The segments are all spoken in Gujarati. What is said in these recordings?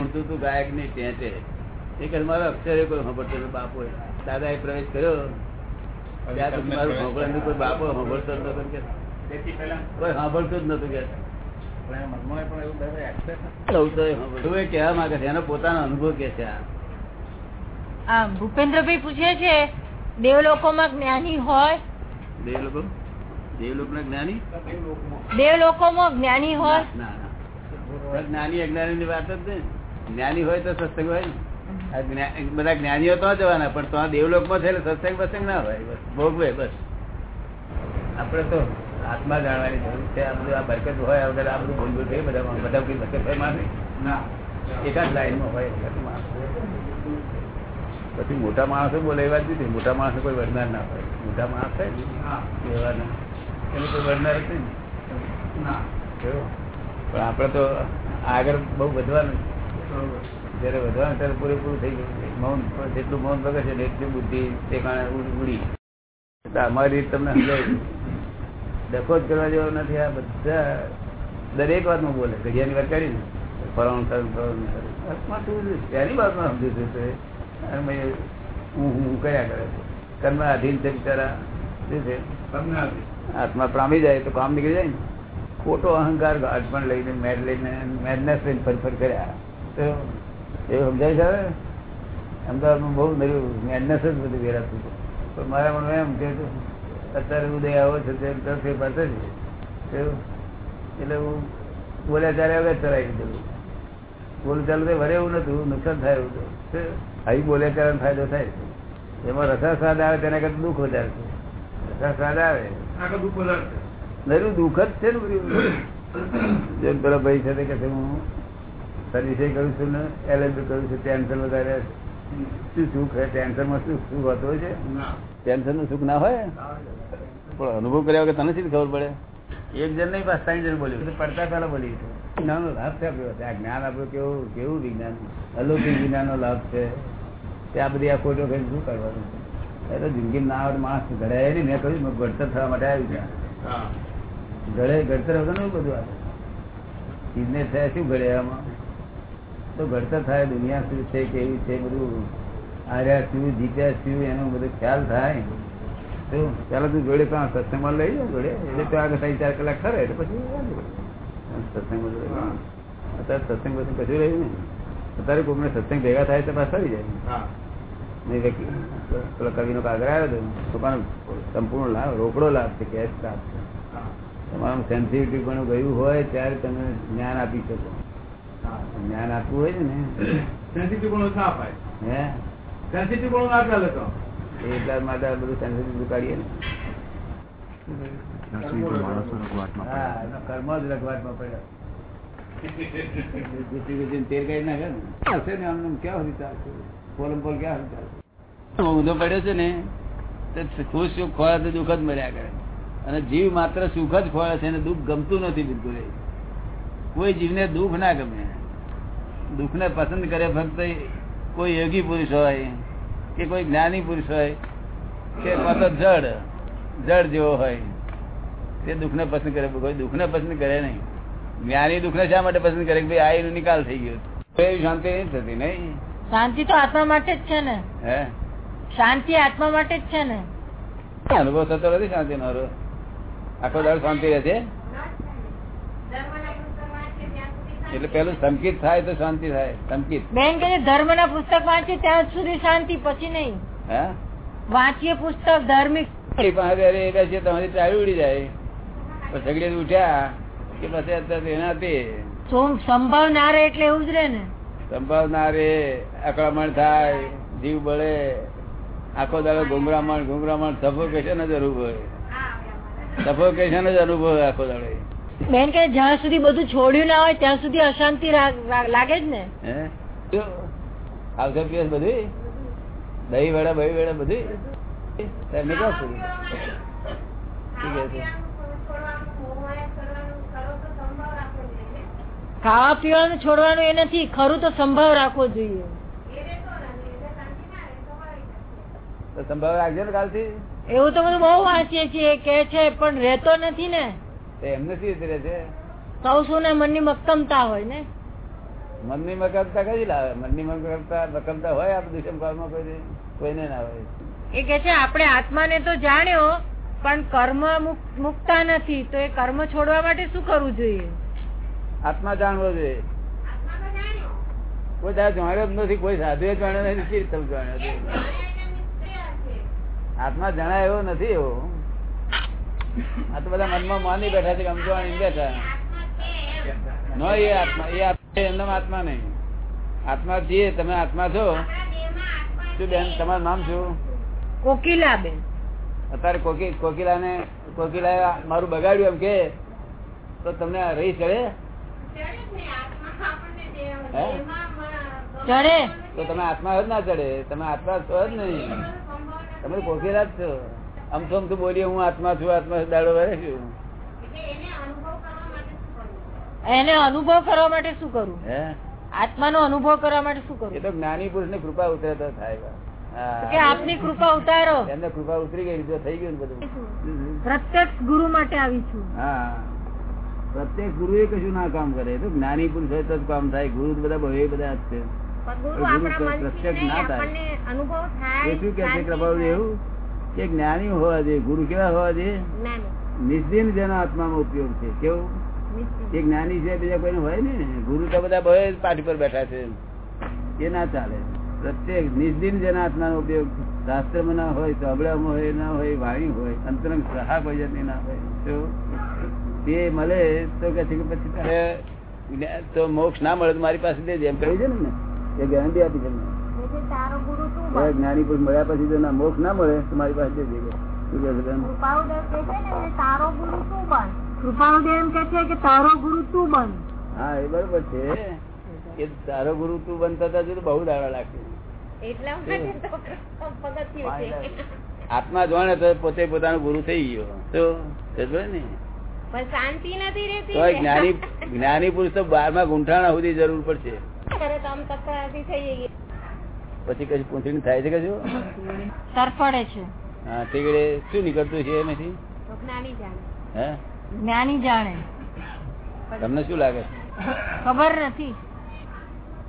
ભણતું હતું ગાયક નહીં ત્યાં એક મારો અક્ષરે કોઈ સાંભળતો હતો બાપો દાદા એ પ્રવેશ કર્યો. ત્યાં સુધી મારું સાંભળવાનું કોઈ બાપો સાંભળતો જ નતો કે. કોઈ સાંભળતું જ નતું કે. ભૂપેન્દ્રભાઈ પૂછે છે દેવલોકોમાં જ્ઞાની હોય? દેવલોકો? લોકો ના લોકો દેવલોકો માં જ્ઞાની હોય? ના ના જ્ઞાની અજ્ઞાની ની વાત જ નહીં. જ્ઞાની હોય તો સત્સંગ હોય ને. બધા જ્ઞાનીઓ તો જવાના પણ તો દેવલોકમાં છે સત્સંગ પ્રસંગ ના હોય. બસ ભોગવે બસ. આપડે તો આત્મા જાણવાની જરૂર છે. આ બધું આ બરકત હોય આ વગર આ બધું ભૂલ ભૂલ થઈ બધા બધા કોઈ બરકત હોય માણસ ના. એકાદ લાઈનમાં હોય. પછી મોટા માણસો બોલે એવા જ નથી મોટા માણસો કોઈ વડનાર ના હોય. મોટા માણસ હોય ને એવા ના. એનું કોઈ વડનાર જ નહીં? પણ આપણે તો આગળ બહુ વધવાનું છે. જયારે વધવાનું ત્યારે પૂરેપૂરું થઈ ગયું. મૌન જેટલું મૌન છે એટલી બુદ્ધિ તે કારણે ઉડી એટલે અમારી રીત તમને સમજાય ડખો જ કરવા જેવો નથી. આ બધા દરેક વાતમાં બોલે. ઘડિયાની વાત કરી ને? ફરવાનું થયું ફરવાનું થયું. અર્થમાં શું? તેની બાબતમાં સમજુ છે અને મેં હું હું કર્યા કરે છે. કર્મ અધીન છે બિચારા. શું છે? આત્મા પામી જાય તો કામ નીકળી જાય ને? ખોટો અહંકાર અર્પણ લઈને મેડ લઈને મેડનેસ લઈને ફરફર ફર કર્યા. તો એવું સમજાય છે અમદાવાદમાં બહુ નર્યું મેડનેસ જ બધું વેરાતું હતું પણ મારા મને એમ કે અત્યારે ઉદય આવો છે તેમ દસ એ પાસે એવું? એટલે હું બોલ્યા ત્યારે હવે ચલાવી દીધું બોલું ચાલુ તો વરે એવું નતું નુકસાન થાય એવું હતું. અહીં બોલ્યા ત્યારે ફાયદો થાય એમાં રસા સ્વાદ આવે તેના કરતા દુઃખ વધારે છે. રસા સ્વાદ આવે. નરું દુઃખ જ છે ને બધું. જેમ પેલો ભાઈ છે તે કે હું સર્વિસે કરું છું ને એલએલબી કરું છું ટેન્શન વધારે શું સુખ છે ટેન્શનમાં શું સુખ હોતું હોય છે? ટેન્શનનું સુખ ના હોય? પણ અનુભવ કર્યા વગર તને શી ખબર પડે? એક જણ નહીં પાસ ત્રણ જણ બોલ્યું. પડતા પહેલા બોલી જ્ઞાન નો લાભ છે આપ્યો આ જ્ઞાન આપ્યું કેવું કેવું વિજ્ઞાન? અલૌકિક વિજ્ઞાન નો લાભ છે. તે આ બધી આ ખોટો કઈ શું કરવાનું છે? એ તો જિંદગી ના આવડે માણસ ઘડાય નહીં. મેં કહ્યું મેં ઘડતર થવા માટે આવ્યું છે. ઘડે ઘડતર વગર ને બધું આવે. બિઝનેસ થાય શું ઘડે આમાં? તો ઘડતર થાય દુનિયા શું છે કેવી છે બધું આર્યા શું જીત્યા શું એનો બધો ખ્યાલ થાય. તો તું જોડે પણ સત્સંગમાં લઈ જાય જોડે. એટલે તો આગળ ત્રણ ચાર કલાક ખરે એટલે પછી સત્સંગ અત્યારે સત્સંગ પછી કશું રહ્યું ને અત્યારે કોઈને સત્સંગ ભેગા થાય તો પાછા આવી જાય. પેલો કવિનો કાગર આવ્યો હતો લોકોનો સંપૂર્ણ લાભ રોકડો લાભ છે કેશ લાભ છે. તમારું સેન્સિટિવ પણ ગયું હોય ત્યારે તમે જ્ઞાન આપી શકો. જ્ઞાન આપવું હોય છે ને. હે? એ એટલા માટે આ બધું સેન્સિટિવ કાઢીએ ને. હા એનો કર્મ જ રઘવાટમાં પડ્યા. કાઢી નાખે ને. ને આમ ક્યાં સુધી ચાલશે? પોલમ પોલ ક્યાં સુધી ચાલશે? ઊંધો પડ્યો છે ને તો ખુશ સુખ ખોળે તો દુઃખ જ મળ્યા કરે. અને જીવ માત્ર સુખ જ ખોળે છે અને દુઃખ ગમતું નથી બિલકુલ. કોઈ જીવને દુઃખ ના ગમે. દુઃખને પસંદ કરે ફક્ત કોઈ યોગી પુરુષ હોય કે કોઈ જ્ઞાની પુરુષ હોય કે જડ જડ જેવો હોય તે દુઃખને પસંદ કરે. કોઈ દુઃખને પસંદ કરે નહીં. જ્ઞાની દુઃખને શા માટે પસંદ કરે કે ભાઈ આ એનો નિકાલ થઈ ગયો? એવી શાંતિ નહીં થતી નહીં. શાંતિ તો આત્મા માટે જ છે ને. હે? શાંતિ આત્મા માટે જ છે ને. અનુભવ થતો નથી શાંતિ નો આખો દાડો શાંતિ રહે છે? એટલે પેલું સંકિત થાય તો શાંતિ થાય સંકિત. બેન કે ધર્મ ના પુસ્તક વાંચી ત્યાં સુધી શાંતિ પછી નહીં. વાંચીએ પુસ્તક ધાર્મિક. તમારી ચાવી ઉડી જાય. સગડે ઉઠ્યા કે પછી અત્યારે એના તે સંભાવ ના રે એટલે એવું જ રહે ને. સંભાવના રે અકળામણ થાય જીવ બળે. આખો દાડો ગુમરામણ ગુમરામણ સફોકેશન જ અનુભવ. સફોકેશન જ અનુભવ આખો દાડો બેન કે જ્યાં સુધી બધું છોડ્યું ના હોય ત્યાં સુધી અશાંતિ લાગે જ ને? આવશે પીએસ બધી. દહી વડા બહી વડા બધી. તમે ક્યાં સુધી ખાવા પીવાનું છોડવાનું એ નથી. ખરું તો સંભાવ રાખવો જોઈએ. તો સંભાવ રાખજો ને કાલથી. એવું તો બધું બહુ વાંચીએ છીએ. કે છે પણ રહેતો નથી ને. એમને સી રીતે છે? સૌ શું ને મનની મક્કમતા હોય ને. મનની મકમતા કઈ લાવે મનની મકમતા મકમતા હોય આ દુષ્મ કાળમાં કોઈ કોઈને ના હોય. એ કે છે આપણે આત્માને તો જાણ્યો પણ કર્મ મુકતા નથી. તો એ કર્મ છોડવા માટે શું કરવું જોઈએ? આત્મા જાણવો જોઈએ. કોઈ દાડો જાણ્યો જ નથી કોઈ સાધુએ જાણ્યો નથી શી જાણ્યો આત્મા જણાય એવો નથી એવો. આ તો બધા મનમાં માની બેઠા છે અમ બેઠા ન એ આત્મા એ આત્મા એમનો આત્મા નહીં. આત્મા છીએ તમે આત્મા છો. શું બેન તમારું નામ શું? કોકિલાબેન. અત્યારે કોકી કોકિલાને કોકિલા મારું બગાડ્યું એમ કે તો તમને રહી ચડે? ચડે. તો તમે આત્મા જ ના ચડે તમે આત્મા છો જ નહીં. તમે કોકિલા જ છો. આમ તો બોલીએ હું આત્મા છું આત્મા દાડો વરે છું એને અનુભવ કરવા માટે શું કરું? હે? આત્માનો અનુભવ કરવા માટે શું એ તો જ્ઞાની પુરુષની કૃપા ઉતરે તો થાય કે આપની કૃપા ઉતારો. એમને કૃપા ઉતરી ગઈ તો થઈ ગયું બધું. પ્રત્યક્ષ ગુરુ માટે આવી છું. હા. પ્રત્યેક ગુરુ એ કશું ના કામ કરે. તો જ્ઞાની પુરુષ હોય તો જ કામ થાય. ગુરુ બધા બહુ બધા જ છે. પ્રત્યક્ષ ના થાય. એ શું કે છે કૃપાળુ એવું? કે જ્ઞાની હોવા જોઈએ ગુરુ કેવા હોવા જોઈએ? નિસ્દિન જેના આત્મામાં ઉપયોગ છે. કેવું? એ જ્ઞાની છે બીજા કોઈ હોય ને? ગુરુ તો બધા બહુ પાઠી પર બેઠા છે. એ ના ચાલે. પ્રત્યેક નિસ્દિન જેના આત્માનો ઉપયોગ શાસ્ત્રમાં ના હોય સાંભળવામાં હોય ના હોય વાણી હોય અંતરંગ સહાક હોય ના હોય. તો તે મળે તો કે છે કે પછી તારે તો મોક્ષ ના મળે તો મારી પાસે દેજે એમ કહ્યું છે ને. એ ગેરંટી આપી છે જ્ઞાની પુરુષ મળ્યા પછી જો મોક્ષ ના મળે તમારી પાસે દેજે કે. શું કહે છે બેન? કૃપાળુદેવ એમ કે છે કે તારો ગુરુ તું બન. હા એ બરોબર છે. કે તારો ગુરુ તું બનતા હતા બહુ દાડા લાગશે. આત્મા જોણે તો પોતે પોતાનો ગુરુ થઈ ગયો. તો ને? શાંતિ નથી રહેતી તો જ્ઞાની જ્ઞાની પુરુષ તો બારમા ગુંઠાણા સુધી જરૂર પડશે. પછી કશું પૂંછડી થાય છે કશું? તરફડે છે. હા તીકડે શું નીકળતું છે એમાંથી? જ્ઞાની જાણે. તમને શું લાગે? ખબર નથી.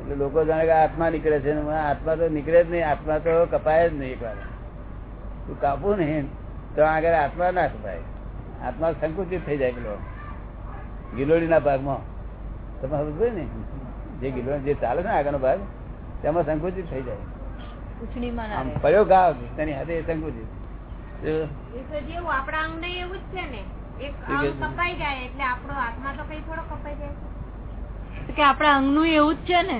એટલે લોકો જાણે કે આત્મા નીકળે છે આત્મા તો નીકળે જ નહીં. આત્મા તો કપાય જ નહીં એકવાર. તું કાપું ને તો આગળ આત્મા ના કપાય. આત્મા સંકુચિત થઈ જાય પેલો. ગિલોડીના ભાગમાં. તમે સમજો ને? જે ગિલોડી જે ચાલે છે ને આગળનો ભાગ? તેમાં સંકુચિત થઈ જાય. આમ ઘાવ તેની હાથે સંકુચિત. આપણા અંગ ને એવું જ છે ને એક ઠીક છે. અંગ કપાઈ જાય એટલે આપણો આત્મા તો કઈ થોડો કપાઈ જાય. કે આપણા અંગનું એવું જ છે ને.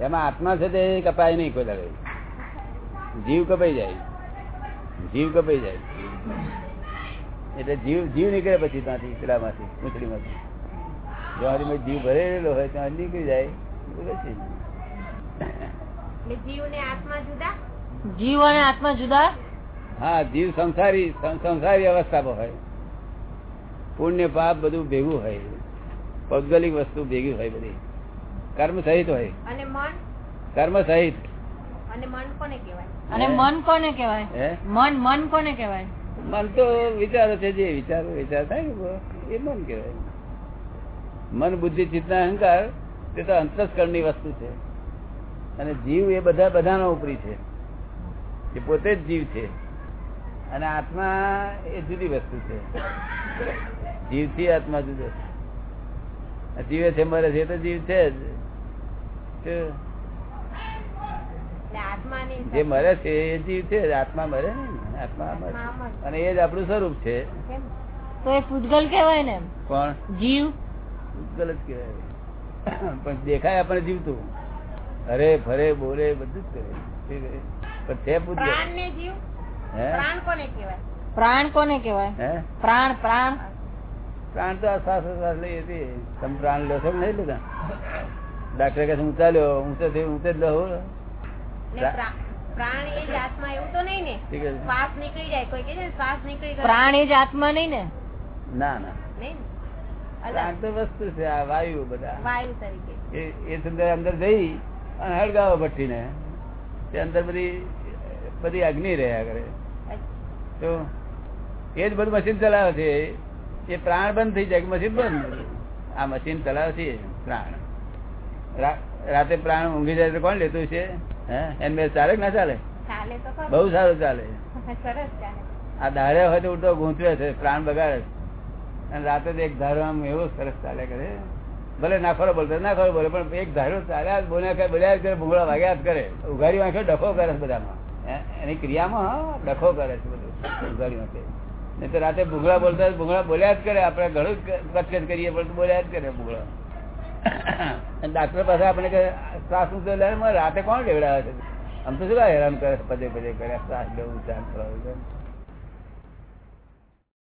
એમાં આત્મા છે તે કપાય નહીં કોઈ દાડે. જીવ કપાઈ જાય. જીવ કપાઈ જાય. એટલે જીવ જીવ નીકળે પછી ત્યાંથી પેલામાંથી પૂંછડીમાંથી જ્વારીમાં જીવ ભરેલો હોય ત્યાં નીકળી જાય. જીવ ને આત્મા જુદા? જીવ અને આત્મા જુદા? હા જીવ સંસારી સંસારી અવસ્થામાં હોય. પુણ્ય પાપ બધું ભેગું હોય. ભૌગોલિક વસ્તુ ભેગી હોય બધી. કર્મ સહિત હોય. અને મન? કર્મ સહિત. અને મન કોને કહેવાય? અને મન કોને કહેવાય? મન મન કોને કહેવાય? મન તો વિચારો છે જે વિચારો વિચાર થાય એ મન કહેવાય. મન બુદ્ધિ ચિત્તા અહંકાર તે તો અંતસ્કરણની વસ્તુ છે. અને જીવ એ બધા બધાનો ઉપરી છે. એ પોતે જ જીવ છે. અને આત્મા એ જુદી વસ્તુ છે. જીવથી આત્મા જુદો છે. જીવે છે મરે છે તો જીવ છે જ. જે મરે છે એ જીવ છે જ. આત્મા મરે ને આત્મા મરે અને એ જ આપણું સ્વરૂપ છે? તો એ પૂતગલ કહેવાય ને કોણ? જીવ. ગલત કહેવાય. પણ દેખાય આપણે જીવતું. અરે ફરે બોલે બધું જ કરે. પણ છે પ્રાણ ને જીવ? હે? પ્રાણ કોને કહેવાય? પ્રાણ કોને કહેવાય? પ્રાણ પ્રાણ. પ્રાણ તો શ્વાસ શ્વાસ લઈ હતી. તમે પ્રાણ લો છો નહીં લીધા? ડાક્ટર કહે ઊંચા લો ઊંચે થી ઊંચે જ લો પ્રાણ એ જ આત્મા એવું તો નહીં ને? શ્વાસ નીકળી જાય કોઈ કે શ્વાસ નીકળી પ્રાણ એ જ આત્મા નહીં ને? ના ના. નહીં? પ્રાણ તો વસ્તુ છે આ વાયુ બધા. વાયુ તરીકે. એ અંદર જઈ અને હળગાવો ભઠ્ઠીને તે અંદર બધી બધી અગ્નિ રહ્યા કરે તો એ જ બધું મશીન ચલાવે છે. એ પ્રાણ બંધ થઈ જાય મશીન બંધ? આ મશીન ચલાવે છે પ્રાણ. રાતે પ્રાણ ઊંઘી જાય તો કોણ લેતું છે હે? એન ચાલે ના ચાલે. બહુ સારું ચાલે. આ દાડે હોય તો ઉલટો ગૂંચવે છે પ્રાણ બગાડે અને રાતે એક ધારો આમ એવો સરસ ચાલે કરે. ભલે ના ખરો બોલતો, ના બોલે પણ એક ધારો ચાલ્યા જ બોલ્યા બોલ્યા કરે, ભૂંગળા વાગ્યા જ કરે. ઉઘાડી વાંખે ડખો કરે છે બધામાં. એની ક્રિયામાં ડખો કરે છે બધું ઉઘાડી વાંખે. નહીં તો રાતે ભૂંગળા બોલતા, ભૂંગળા બોલ્યા જ કરે, આપણે ઘણું કચકચ કરીએ, પણ બોલ્યા જ કરે ભૂંગળા. ડાક્ટર પાસે આપણે કે, શ્વાસ લે રાતે કોણ લેવડાવે છે? આમ તો શું હેરાન કરે પદે પદે કરે શ્વાસ લેવું ચાલ કરો